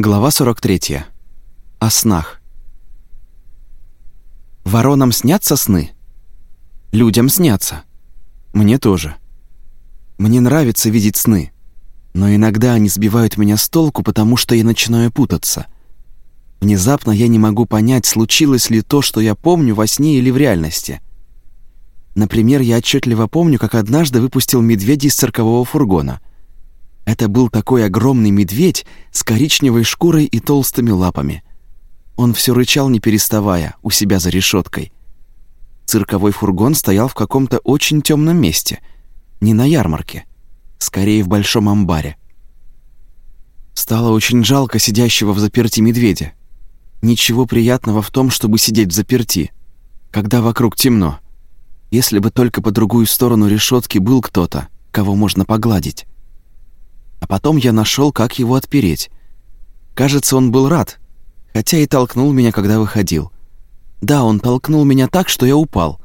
Глава 43. О снах. Воронам снятся сны? Людям снятся. Мне тоже. Мне нравится видеть сны, но иногда они сбивают меня с толку, потому что я начинаю путаться. Внезапно я не могу понять, случилось ли то, что я помню во сне или в реальности. Например, я отчетливо помню, как однажды выпустил медведя из циркового фургона — это был такой огромный медведь с коричневой шкурой и толстыми лапами. Он все рычал, не переставая, у себя за решеткой. Цирковой фургон стоял в каком-то очень темном месте, не на ярмарке, скорее в большом амбаре. Стало очень жалко сидящего в заперти медведя. Ничего приятного в том, чтобы сидеть в заперти, когда вокруг темно. Если бы только по другую сторону решетки был кто-то, кого можно погладить. Потом я нашел, как его отпереть. Кажется, он был рад, хотя и толкнул меня, когда выходил. Да, он толкнул меня так, что я упал.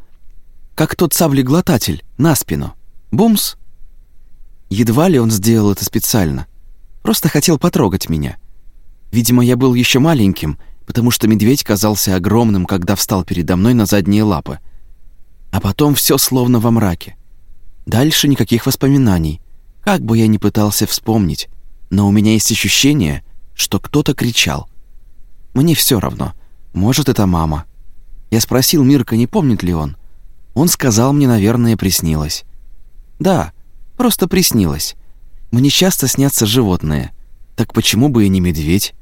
Как тот саблеглотатель, на спину. Бумс! Едва ли он сделал это специально. Просто хотел потрогать меня. Видимо, я был еще маленьким, потому что медведь казался огромным, когда встал передо мной на задние лапы. А потом все словно во мраке. Дальше никаких воспоминаний. Как бы я ни пытался вспомнить, но у меня есть ощущение, что кто-то кричал. Мне все равно. Может, это мама. Я спросил Мирка, не помнит ли он. Он сказал мне, наверное, приснилось. Да, просто приснилось. Мне часто снятся животные. Так почему бы и не медведь?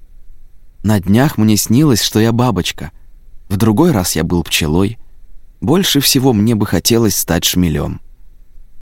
На днях мне снилось, что я бабочка. В другой раз я был пчелой. Больше всего мне бы хотелось стать шмелем.